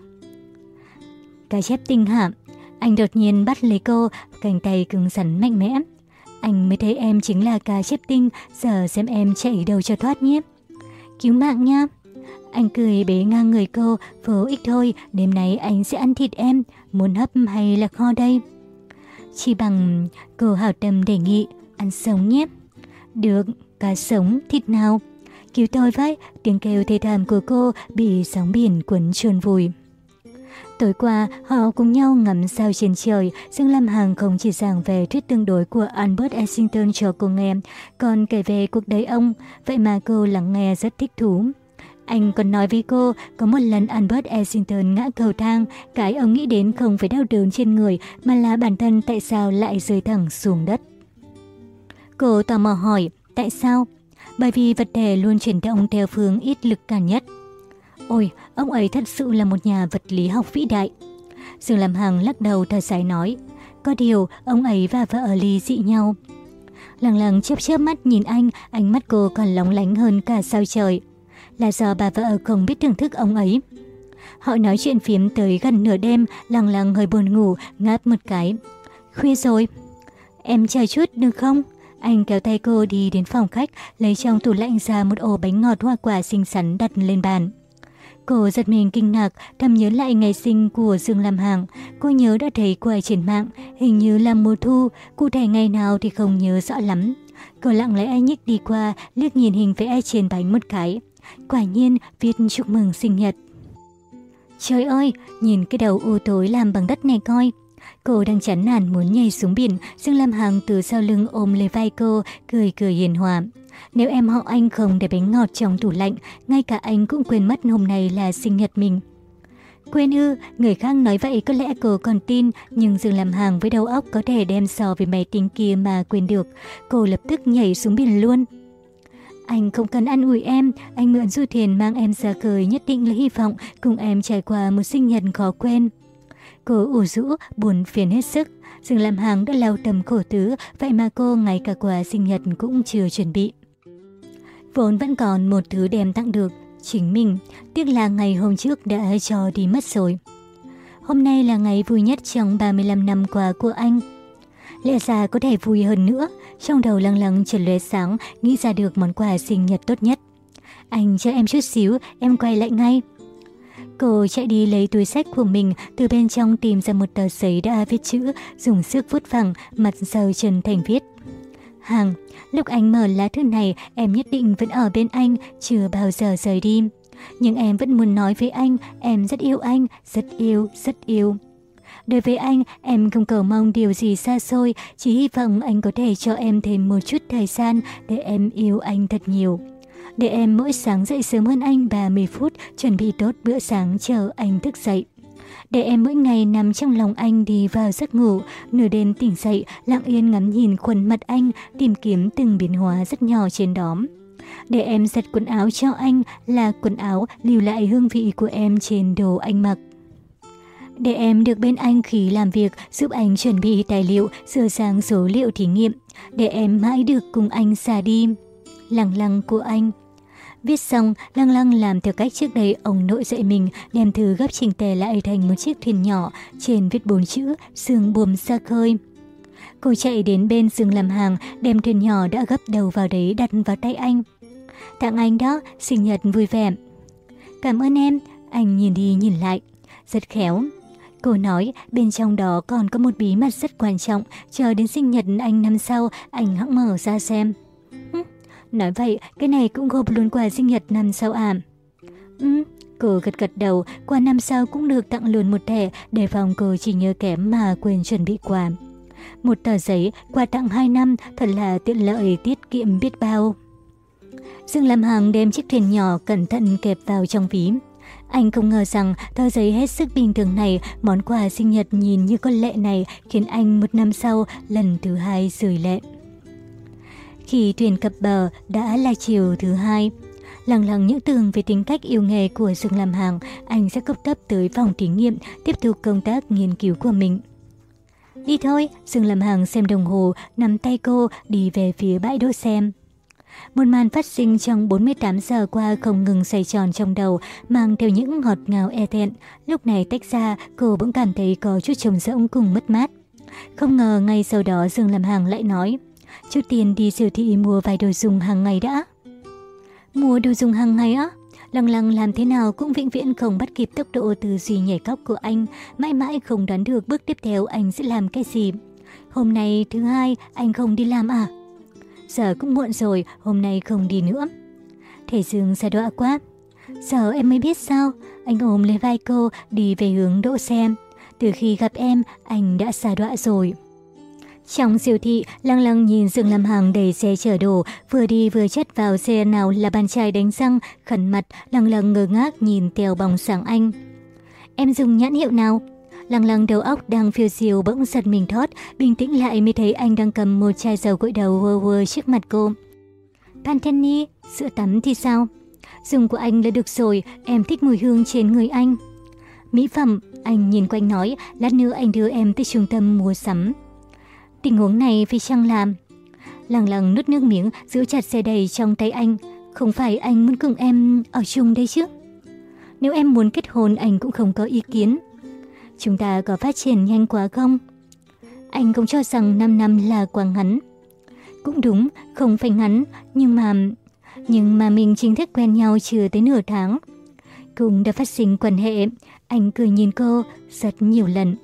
Cá chép tinh hả? Anh đột nhiên bắt lấy cô, cánh tay cứng rắn mạnh mẽ. Anh mới thấy em chính là cá chép tinh, giờ xem em chạy đâu cho thoát nhé. Cứu mạng nha. Anh cười bế ngang người cô, vô ích thôi, đêm nay anh sẽ ăn thịt em, muốn hấp hay là kho đây? Chỉ bằng cô hảo tâm đề nghị, ăn sống nhé. Được, cá sống, thịt nào? Cứu tôi với, tiếng kêu thê thảm của cô bị sóng biển cuốn trôn vùi. Tối qua, họ cùng nhau ngắm sao trên trời, Dương Lam Hằng không chỉ giảng về thuyết tương đối của Albert Einstein cho cô nghe, còn kể về cuộc đời ông, vậy mà cô lắng nghe rất thích thú. Anh còn nói với cô, có một lần Albert Essington ngã cầu thang, cái ông nghĩ đến không phải đau đớn trên người, mà là bản thân tại sao lại rơi thẳng xuống đất. Cô tò mò hỏi, tại sao? Bởi vì vật thể luôn chuyển động theo phương ít lực cản nhất. Ôi, ông ấy thật sự là một nhà vật lý học vĩ đại. Dương Lam Hằng lắc đầu thở dài nói, có điều ông ấy và vợ ly dị nhau. Lăng lăng chớp chớp mắt nhìn anh, ánh mắt cô còn lóng lánh hơn cả sao trời. Là do bà vợ không biết thưởng thức ông ấy. Họ nói chuyện phiếm tới gần nửa đêm, lằng lằng hơi buồn ngủ, ngáp một cái. Khuya rồi. Em chờ chút được không? Anh kéo tay cô đi đến phòng khách, lấy trong tủ lạnh ra một ổ bánh ngọt hoa quả xinh xắn đặt lên bàn. Cô giật mình kinh ngạc, thầm nhớ lại ngày sinh của Dương Lam Hằng. Cô nhớ đã thấy cô trên mạng, hình như là mùa thu, cụ thể ngày nào thì không nhớ rõ lắm. Cô lặng lẽ nhích đi qua, liếc nhìn hình vẽ trên bánh một cái. Quả nhiên, viết chúc mừng sinh nhật. Trời ơi, nhìn cái đầu u tối làm bằng đất này coi. Cô đang chán nản muốn nhảy xuống biển, Dương Lam Hằng từ sau lưng ôm lấy vai cô, cười cười hiền hòa. Nếu em họ anh không để bánh ngọt trong tủ lạnh, ngay cả anh cũng quên mất hôm nay là sinh nhật mình. Quên ư, người khác nói vậy có lẽ cô còn tin, nhưng Dương làm hàng với đầu óc có thể đem so với máy tính kia mà quên được. Cô lập tức nhảy xuống biển luôn. Anh không cần ăn ủi em, anh mượn du thuyền mang em ra khơi nhất định là hy vọng cùng em trải qua một sinh nhật khó quên. Cô ủ rũ, buồn phiền hết sức. Dương làm hàng đã lao tầm khổ tứ, vậy mà cô ngay cả quà sinh nhật cũng chưa chuẩn bị. Vốn vẫn còn một thứ đem tặng được, chính mình, tiếc là ngày hôm trước đã cho đi mất rồi. Hôm nay là ngày vui nhất trong 35 năm qua của anh. Lẽ ra có thể vui hơn nữa, trong đầu lăng lăng trần lóe sáng, nghĩ ra được món quà sinh nhật tốt nhất. Anh cho em chút xíu, em quay lại ngay. Cô chạy đi lấy túi sách của mình, từ bên trong tìm ra một tờ giấy đã viết chữ, dùng sức vút vẳng, mặt dầu trần thành viết. Hàng, lúc anh mở lá thư này, em nhất định vẫn ở bên anh, chưa bao giờ rời đi. Nhưng em vẫn muốn nói với anh, em rất yêu anh, rất yêu, rất yêu. Đối với anh, em không cầu mong điều gì xa xôi, chỉ hy vọng anh có thể cho em thêm một chút thời gian để em yêu anh thật nhiều. Để em mỗi sáng dậy sớm hơn anh 30 phút, chuẩn bị tốt bữa sáng chờ anh thức dậy. Để em mỗi ngày nằm trong lòng anh đi vào giấc ngủ, nửa đêm tỉnh dậy, lặng yên ngắm nhìn khuôn mặt anh, tìm kiếm từng biến hóa rất nhỏ trên đó. Để em giặt quần áo cho anh là quần áo lưu lại hương vị của em trên đồ anh mặc. Để em được bên anh khi làm việc, giúp anh chuẩn bị tài liệu, sửa sang số liệu thí nghiệm. Để em mãi được cùng anh xa đi. Lăng lăng của anh. Viết xong, Lăng Lăng làm theo cách trước đây ông nội dạy mình, đem thư gấp chỉnh tề lại thành một chiếc thuyền nhỏ, trên viết bốn chữ, sương buồm xa khơi. Cô chạy đến bên giường làm hàng, đem thuyền nhỏ đã gấp đầu vào đấy đặt vào tay anh. Tặng anh đó, sinh nhật vui vẻ. Cảm ơn em, anh nhìn đi nhìn lại. Rất khéo, Cô nói bên trong đó còn có một bí mật rất quan trọng, chờ đến sinh nhật anh năm sau, anh hãng mở ra xem. Ừ, nói vậy, cái này cũng gộp luôn quà sinh nhật năm sau à? Ừ, cô gật gật đầu, quà năm sau cũng được tặng luôn một thẻ, để phòng cô chỉ nhớ kém mà quên chuẩn bị quà. Một tờ giấy, quà tặng 2 năm, thật là tiện lợi tiết kiệm biết bao. Dương Lam Hằng đem chiếc thuyền nhỏ cẩn thận kẹp vào trong ví. Anh không ngờ rằng tờ giấy hết sức bình thường này, món quà sinh nhật nhìn như con lệ này khiến anh một năm sau lần thứ hai rời lệ. Khi thuyền cập bờ đã là chiều thứ hai, Lặng lằng những tường về tính cách yêu nghề của Dương làm hàng, anh sẽ cấp tấp tới phòng thí nghiệm, tiếp tục công tác nghiên cứu của mình. Đi thôi, Dương làm hàng xem đồng hồ, nắm tay cô đi về phía bãi đỗ xem. Một màn phát sinh trong 48 giờ qua không ngừng xoay tròn trong đầu, mang theo những ngọt ngào e thẹn. Lúc này tách ra, cô bỗng cảm thấy có chút trống rỗng cùng mất mát. Không ngờ ngay sau đó Dương làm hàng lại nói, trước tiên đi siêu thị mua vài đồ dùng hàng ngày đã. Mua đồ dùng hàng ngày á? Lăng lăng làm thế nào cũng vĩnh viễn không bắt kịp tốc độ tư duy nhảy cóc của anh, mãi mãi không đoán được bước tiếp theo anh sẽ làm cái gì. Hôm nay thứ hai anh không đi làm à? Giờ cũng muộn rồi, hôm nay không đi nữa. Thể Dương xa đọa quá. Giờ em mới biết sao, anh ôm lấy vai cô đi về hướng đỗ xe. Từ khi gặp em, anh đã xa đọa rồi. Trong siêu thị, lăng lăng nhìn Dương làm Hằng đầy xe chở đồ, vừa đi vừa chất vào xe nào là bàn chải đánh răng, khẩn mặt, lăng lăng ngơ ngác nhìn tèo bóng sáng anh. Em dùng nhãn hiệu nào? Lăng lăng đầu óc đang phiêu diêu bỗng giật mình thoát, bình tĩnh lại mới thấy anh đang cầm một chai dầu gội đầu vơ vơ trước mặt cô. Pantene, sữa tắm thì sao? Dùng của anh là được rồi, em thích mùi hương trên người anh. Mỹ phẩm, anh nhìn quanh nói, lát nữa anh đưa em tới trung tâm mua sắm. Tình huống này phải chăng làm? Lăng lăng nuốt nước miếng, giữ chặt xe đầy trong tay anh. Không phải anh muốn cùng em ở chung đây chứ? Nếu em muốn kết hôn anh cũng không có ý kiến. Chúng ta có phát triển nhanh quá không? Anh cũng cho rằng 5 năm là quá ngắn. Cũng đúng, không phải ngắn, nhưng mà... Nhưng mà mình chính thức quen nhau chưa tới nửa tháng. Cũng đã phát sinh quan hệ, anh cười nhìn cô rất nhiều lần.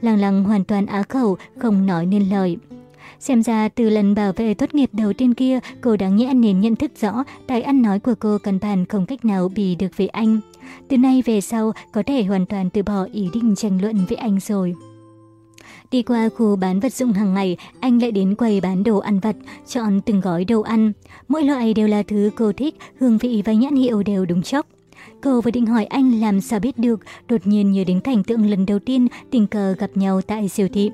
Lăng lăng hoàn toàn á khẩu, không nói nên lời. Xem ra từ lần bảo vệ tốt nghiệp đầu tiên kia, cô đáng nhẽ nên nhận thức rõ tài ăn nói của cô căn bản không cách nào bị được với anh. Từ nay về sau, có thể hoàn toàn từ bỏ ý định tranh luận với anh rồi. Đi qua khu bán vật dụng hàng ngày, anh lại đến quầy bán đồ ăn vặt, chọn từng gói đồ ăn. Mỗi loại đều là thứ cô thích, hương vị và nhãn hiệu đều đúng chốc. Cô vừa định hỏi anh làm sao biết được, đột nhiên nhớ đến cảnh tượng lần đầu tiên tình cờ gặp nhau tại siêu thị.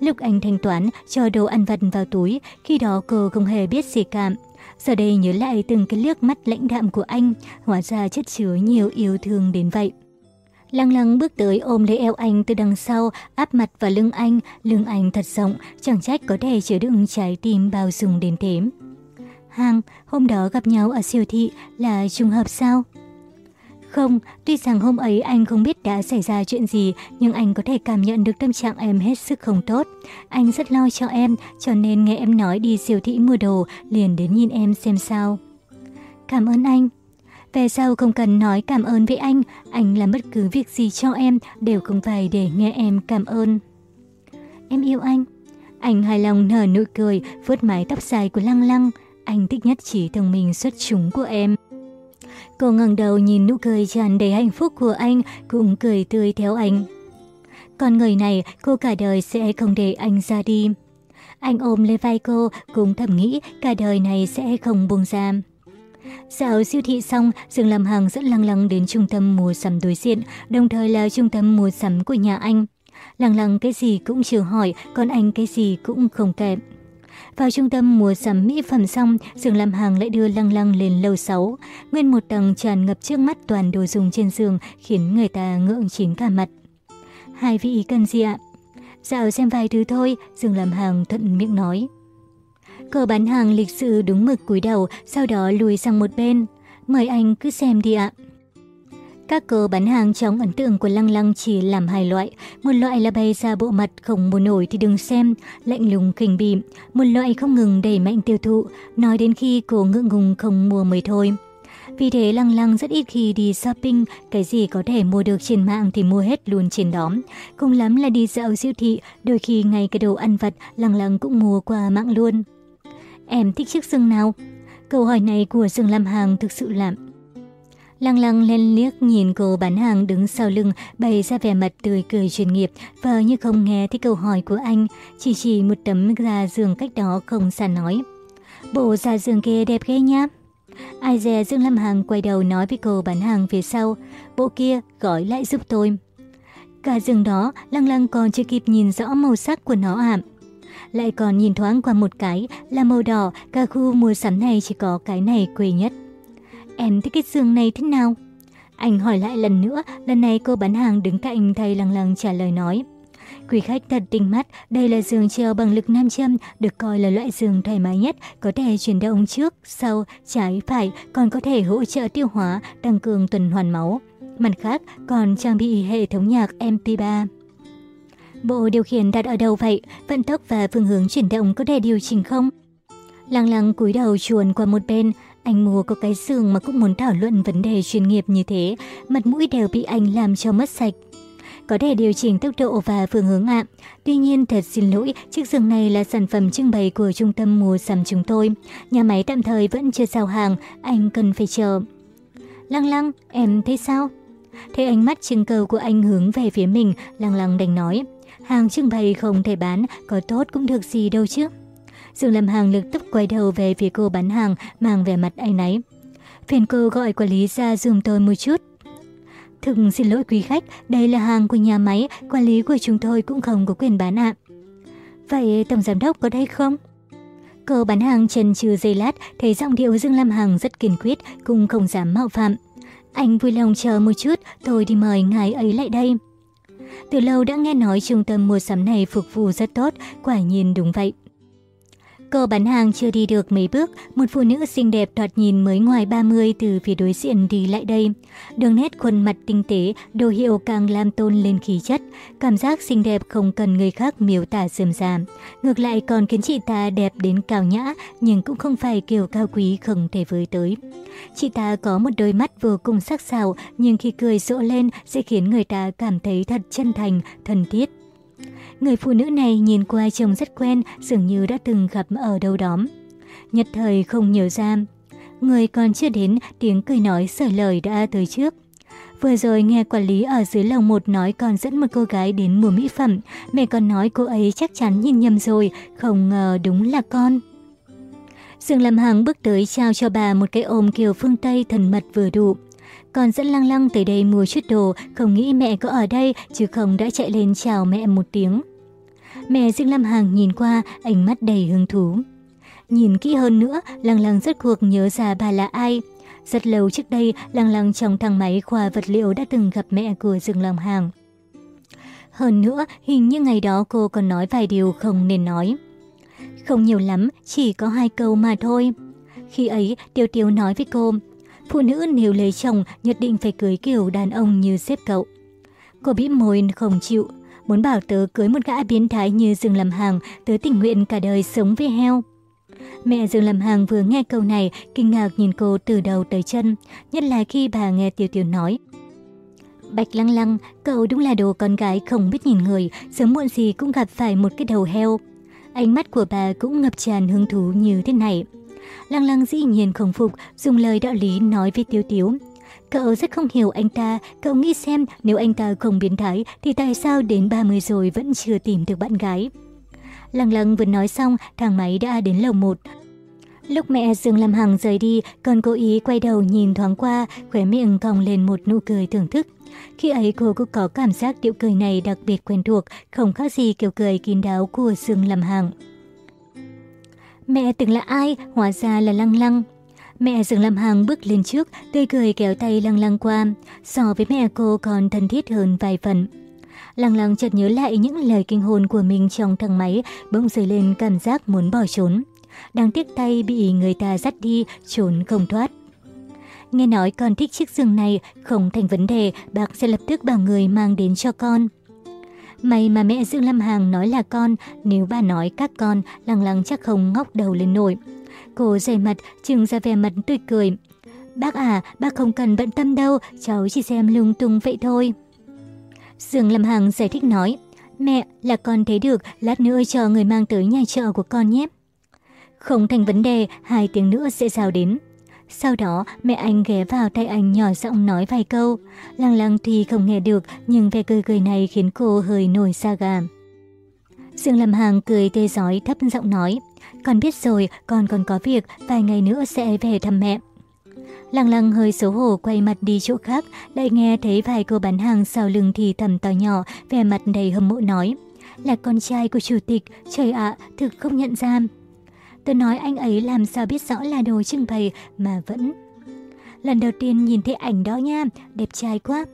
Lúc anh thanh toán, cho đồ ăn vặt vào túi, khi đó cô không hề biết gì cả. Giờ đây nhớ lại từng cái liếc mắt lãnh đạm của anh, hóa ra chất chứa nhiều yêu thương đến vậy. Lăng lăng bước tới ôm lấy eo anh từ đằng sau, áp mặt vào lưng anh, lưng anh thật rộng, chẳng trách có thể chứa đựng trái tim bao dung đến thế. Hàng, hôm đó gặp nhau ở siêu thị là trùng hợp sao? Không, tuy rằng hôm ấy anh không biết đã xảy ra chuyện gì, nhưng anh có thể cảm nhận được tâm trạng em hết sức không tốt. Anh rất lo cho em, cho nên nghe em nói đi siêu thị mua đồ, liền đến nhìn em xem sao. Cảm ơn anh. Về sau không cần nói cảm ơn với anh, anh làm bất cứ việc gì cho em đều không phải để nghe em cảm ơn. Em yêu anh. Anh hài lòng nở nụ cười, vuốt mái tóc dài của Lăng Lăng. Anh thích nhất chỉ thông minh xuất chúng của em. Cô ngẩng đầu nhìn nụ cười tràn đầy hạnh phúc của anh, cũng cười tươi theo anh. Con người này, cô cả đời sẽ không để anh ra đi. Anh ôm lấy vai cô, cũng thầm nghĩ cả đời này sẽ không buông ra. Dạo siêu thị xong, Dương Lâm Hằng dẫn Lăng Lăng đến trung tâm mua sắm đối diện, đồng thời là trung tâm mua sắm của nhà anh. Lăng Lăng cái gì cũng chưa hỏi, còn anh cái gì cũng không kẹp. Vào trung tâm mua sắm mỹ phẩm xong, giường làm hàng lại đưa Lăng Lăng lên lầu 6. Nguyên một tầng tràn ngập trước mắt toàn đồ dùng trên giường khiến người ta ngượng chín cả mặt. Hai vị cần gì ạ? Dạo xem vài thứ thôi, giường làm hàng thuận miệng nói. Cờ bán hàng lịch sự đúng mực cúi đầu, sau đó lùi sang một bên. Mời anh cứ xem đi ạ. Các cô bán hàng trong ấn tượng của Lăng Lăng chỉ làm hai loại. Một loại là bày ra bộ mặt không mua nổi thì đừng xem, lạnh lùng khinh bỉ. Một loại không ngừng đẩy mạnh tiêu thụ, nói đến khi cô ngượng ngùng không mua mới thôi. Vì thế Lăng Lăng rất ít khi đi shopping, cái gì có thể mua được trên mạng thì mua hết luôn trên đó. Cùng lắm là đi dạo siêu thị, đôi khi ngay cái đồ ăn vặt Lăng Lăng cũng mua qua mạng luôn. Em thích chiếc xương nào? Câu hỏi này của Dương Lam Hàng thực sự làm Lăng lăng lên liếc nhìn cô bán hàng đứng sau lưng bày ra vẻ mặt tươi cười chuyên nghiệp vờ như không nghe thấy câu hỏi của anh, chỉ chỉ một tấm da giường cách đó không xa nói. Bộ da giường kia đẹp ghê nhá. Ai dè Dương Lâm Hằng quay đầu nói với cô bán hàng phía sau, bộ kia gọi lại giúp tôi. Cả giường đó, lăng lăng còn chưa kịp nhìn rõ màu sắc của nó ạ, Lại còn nhìn thoáng qua một cái là màu đỏ, cả khu mua sắm này chỉ có cái này quê nhất. Em thích cái giường này thế nào? Anh hỏi lại lần nữa, lần này cô bán hàng đứng cạnh thầy lăng lăng trả lời nói. Quý khách thật tinh mắt, đây là giường treo bằng lực nam châm, được coi là loại giường thoải mái nhất, có thể chuyển động trước, sau, trái, phải, còn có thể hỗ trợ tiêu hóa, tăng cường tuần hoàn máu. Mặt khác, còn trang bị hệ thống nhạc MP3. Bộ điều khiển đặt ở đâu vậy? Vận tốc và phương hướng chuyển động có thể điều chỉnh không? Lăng lăng cúi đầu chuồn qua một bên, anh mua có cái giường mà cũng muốn thảo luận vấn đề chuyên nghiệp như thế, mặt mũi đều bị anh làm cho mất sạch. Có thể điều chỉnh tốc độ và phương hướng ạ. Tuy nhiên thật xin lỗi, chiếc giường này là sản phẩm trưng bày của trung tâm mua sắm chúng tôi. Nhà máy tạm thời vẫn chưa giao hàng, anh cần phải chờ. Lăng lăng, em thấy sao? Thấy ánh mắt trưng cầu của anh hướng về phía mình, lăng lăng đành nói. Hàng trưng bày không thể bán, có tốt cũng được gì đâu chứ. Dương Lâm Hàng lực tức quay đầu về phía cô bán hàng, mang vẻ mặt ai náy. Phiền cô gọi quản lý ra dùm tôi một chút. Thực xin lỗi quý khách, đây là hàng của nhà máy, quản lý của chúng tôi cũng không có quyền bán ạ. Vậy Tổng Giám Đốc có đây không? Cô bán hàng trần trừ giây lát, thấy giọng điệu Dương Lâm Hằng rất kiên quyết, cũng không dám mạo phạm. Anh vui lòng chờ một chút, tôi đi mời ngài ấy lại đây. Từ lâu đã nghe nói trung tâm mua sắm này phục vụ rất tốt, quả nhiên đúng vậy. Cô bán hàng chưa đi được mấy bước, một phụ nữ xinh đẹp thoạt nhìn mới ngoài 30 từ phía đối diện đi lại đây. Đường nét khuôn mặt tinh tế, đồ hiệu càng làm tôn lên khí chất. Cảm giác xinh đẹp không cần người khác miêu tả dườm giảm. Ngược lại còn khiến chị ta đẹp đến cao nhã, nhưng cũng không phải kiểu cao quý không thể với tới. Chị ta có một đôi mắt vô cùng sắc sảo, nhưng khi cười rộ lên sẽ khiến người ta cảm thấy thật chân thành, thân thiết. Người phụ nữ này nhìn qua trông rất quen, dường như đã từng gặp ở đâu đó. Nhất thời không nhớ ra. Người còn chưa đến, tiếng cười nói sở lời đã tới trước. Vừa rồi nghe quản lý ở dưới lầu một nói con dẫn một cô gái đến mua mỹ phẩm. Mẹ còn nói cô ấy chắc chắn nhìn nhầm rồi, không ngờ đúng là con. Dương Lâm Hằng bước tới trao cho bà một cái ôm kiểu phương Tây thần mật vừa đủ con dẫn lăng lăng tới đây mua chút đồ, không nghĩ mẹ có ở đây, chứ không đã chạy lên chào mẹ một tiếng. Mẹ Dương Lam hàng nhìn qua, ánh mắt đầy hứng thú. Nhìn kỹ hơn nữa, lăng lăng rất cuộc nhớ ra bà là ai. Rất lâu trước đây, lăng lăng trong thang máy khoa vật liệu đã từng gặp mẹ của Dương Lam hàng Hơn nữa, hình như ngày đó cô còn nói vài điều không nên nói. Không nhiều lắm, chỉ có hai câu mà thôi. Khi ấy, Tiêu Tiêu nói với cô, phụ nữ nếu lấy chồng nhất định phải cưới kiểu đàn ông như xếp cậu. Cô bĩm môi không chịu, muốn bảo tớ cưới một gã biến thái như Dương Lâm Hàng, tớ tình nguyện cả đời sống với heo. Mẹ Dương Lâm Hàng vừa nghe câu này, kinh ngạc nhìn cô từ đầu tới chân, nhất là khi bà nghe Tiêu Tiêu nói. Bạch Lăng Lăng, cậu đúng là đồ con gái không biết nhìn người, sớm muộn gì cũng gặp phải một cái đầu heo. Ánh mắt của bà cũng ngập tràn hứng thú như thế này. Lăng Lăng dĩ nhiên không phục, dùng lời đạo lý nói với Tiêu Tiếu. Cậu rất không hiểu anh ta, cậu nghĩ xem nếu anh ta không biến thái thì tại sao đến 30 rồi vẫn chưa tìm được bạn gái. Lăng Lăng vừa nói xong, thang máy đã đến lầu 1. Lúc mẹ Dương Lâm Hằng rời đi, còn cố ý quay đầu nhìn thoáng qua, khóe miệng cong lên một nụ cười thưởng thức. Khi ấy cô cũng có cảm giác điệu cười này đặc biệt quen thuộc, không khác gì kiểu cười kín đáo của Dương Lâm Hằng. Mẹ từng là ai? Hóa ra là Lăng Lăng. Mẹ Dương Lâm Hằng bước lên trước, tươi cười kéo tay Lăng Lăng qua, so với mẹ cô còn thân thiết hơn vài phần. Lăng Lăng chợt nhớ lại những lời kinh hồn của mình trong thang máy, bỗng dấy lên cảm giác muốn bỏ trốn. Đang tiếc tay bị người ta dắt đi, trốn không thoát. Nghe nói con thích chiếc giường này, không thành vấn đề, bác sẽ lập tức bảo người mang đến cho con. May mà mẹ Dương Lâm hàng nói là con, nếu bà nói các con, lăng lăng chắc không ngóc đầu lên nổi. Cô dày mặt, trừng ra vẻ mặt tươi cười. Bác à, bác không cần bận tâm đâu, cháu chỉ xem lung tung vậy thôi. Dương Lâm hàng giải thích nói, mẹ, là con thấy được, lát nữa cho người mang tới nhà chợ của con nhé. Không thành vấn đề, hai tiếng nữa sẽ rào đến. Sau đó, mẹ anh ghé vào tay anh nhỏ giọng nói vài câu. Lăng lăng thì không nghe được, nhưng vẻ cười cười này khiến cô hơi nổi da gà. Dương Lâm hàng cười tê giói thấp giọng nói, con biết rồi, con còn có việc, vài ngày nữa sẽ về thăm mẹ. Lăng lăng hơi xấu hổ quay mặt đi chỗ khác, lại nghe thấy vài cô bán hàng sau lưng thì thầm to nhỏ, vẻ mặt đầy hâm mộ nói. Là con trai của chủ tịch, trời ạ, thực không nhận ra. Tôi nói anh ấy làm sao biết rõ là đồ trưng bày mà vẫn... Lần đầu tiên nhìn thấy ảnh đó nha, đẹp trai quá.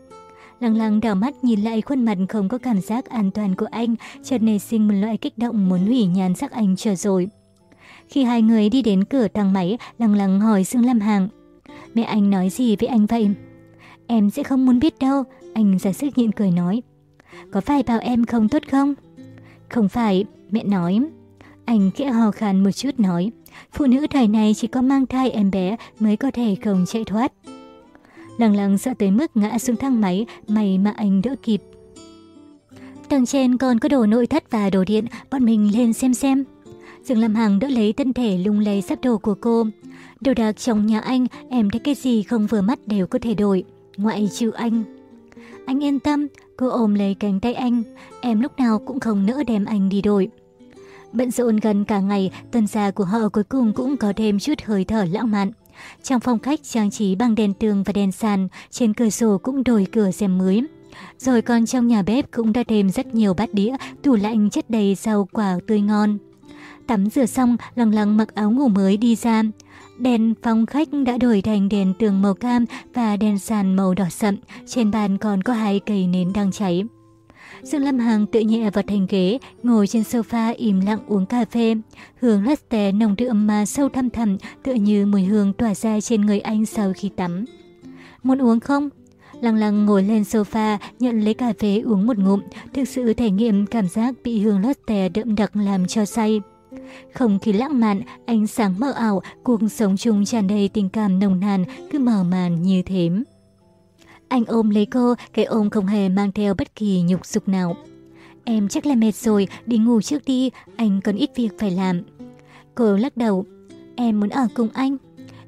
Lăng lăng đảo mắt nhìn lại khuôn mặt không có cảm giác an toàn của anh, chợt nảy sinh một loại kích động muốn hủy nhan sắc anh trở rồi. Khi hai người đi đến cửa thang máy, lăng lăng hỏi Dương Lam Hàng. Mẹ anh nói gì với anh vậy? Em sẽ không muốn biết đâu, anh giả sức nhịn cười nói. Có phải bảo em không tốt không? Không phải, mẹ nói. Anh khẽ hò khan một chút nói, phụ nữ thời này chỉ có mang thai em bé mới có thể không chạy thoát. Lăng lăng sợ tới mức ngã xuống thang máy, may mà anh đỡ kịp. Tầng trên còn có đồ nội thất và đồ điện, bọn mình lên xem xem. Dương Lâm Hằng đỡ lấy thân thể lung lay sắp đồ của cô. Đồ đạc trong nhà anh, em thấy cái gì không vừa mắt đều có thể đổi, ngoại trừ anh. Anh yên tâm, cô ôm lấy cánh tay anh, em lúc nào cũng không nỡ đem anh đi đổi. Bận rộn gần cả ngày, tân gia của họ cuối cùng cũng có thêm chút hơi thở lãng mạn. Trong phòng khách trang trí bằng đèn tường và đèn sàn, trên cửa sổ cũng đổi cửa xem mới. Rồi còn trong nhà bếp cũng đã thêm rất nhiều bát đĩa, tủ lạnh chất đầy rau quả tươi ngon. Tắm rửa xong, lăng lăng mặc áo ngủ mới đi ra. Đèn phòng khách đã đổi thành đèn tường màu cam và đèn sàn màu đỏ sậm, trên bàn còn có hai cây nến đang cháy. Dương Lâm Hằng tự nhẹ vào thành ghế, ngồi trên sofa im lặng uống cà phê. Hương latte nồng đượm mà sâu thăm thẳm, tựa như mùi hương tỏa ra trên người anh sau khi tắm. Muốn uống không? Lăng lăng ngồi lên sofa, nhận lấy cà phê uống một ngụm, thực sự thể nghiệm cảm giác bị hương latte đậm đặc làm cho say. Không khí lãng mạn, ánh sáng mơ ảo, cuộc sống chung tràn đầy tình cảm nồng nàn, cứ mở màn như thế. Anh ôm lấy cô, cái ôm không hề mang theo bất kỳ nhục dục nào. Em chắc là mệt rồi, đi ngủ trước đi, anh còn ít việc phải làm. Cô lắc đầu, em muốn ở cùng anh.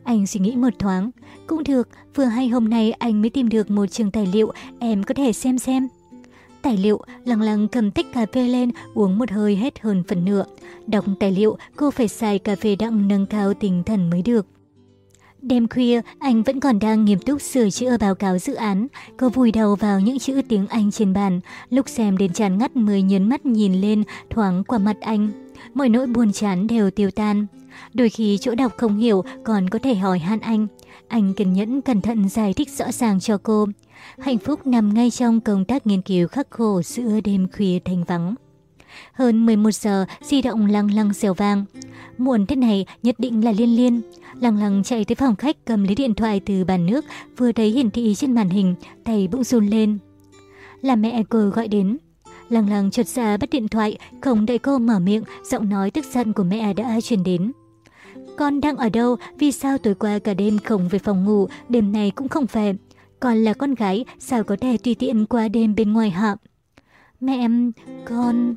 Anh suy nghĩ một thoáng, cũng được, vừa hay hôm nay anh mới tìm được một trường tài liệu, em có thể xem xem. Tài liệu, lặng lặng cầm tách cà phê lên, uống một hơi hết hơn phần nửa. Đọc tài liệu, cô phải xài cà phê đặng nâng cao tinh thần mới được. Đêm khuya, anh vẫn còn đang nghiêm túc sửa chữa báo cáo dự án. Cô vùi đầu vào những chữ tiếng Anh trên bàn. Lúc xem đến chán ngắt mới nhấn mắt nhìn lên, thoáng qua mặt anh. Mọi nỗi buồn chán đều tiêu tan. Đôi khi chỗ đọc không hiểu còn có thể hỏi han anh. Anh kiên nhẫn cẩn thận giải thích rõ ràng cho cô. Hạnh phúc nằm ngay trong công tác nghiên cứu khắc khổ giữa đêm khuya thanh vắng. Hơn 11 giờ, di động lăng lăng xèo vang. Muộn thế này nhất định là liên liên. Lăng lăng chạy tới phòng khách cầm lấy điện thoại từ bàn nước, vừa thấy hiển thị trên màn hình, tay bỗng run lên. Là mẹ cô gọi đến. Lăng lăng chợt ra bắt điện thoại, không đợi cô mở miệng, giọng nói tức giận của mẹ đã truyền đến. Con đang ở đâu? Vì sao tối qua cả đêm không về phòng ngủ, đêm này cũng không về? Con là con gái, sao có thể tùy tiện qua đêm bên ngoài hạm? Mẹ em, con...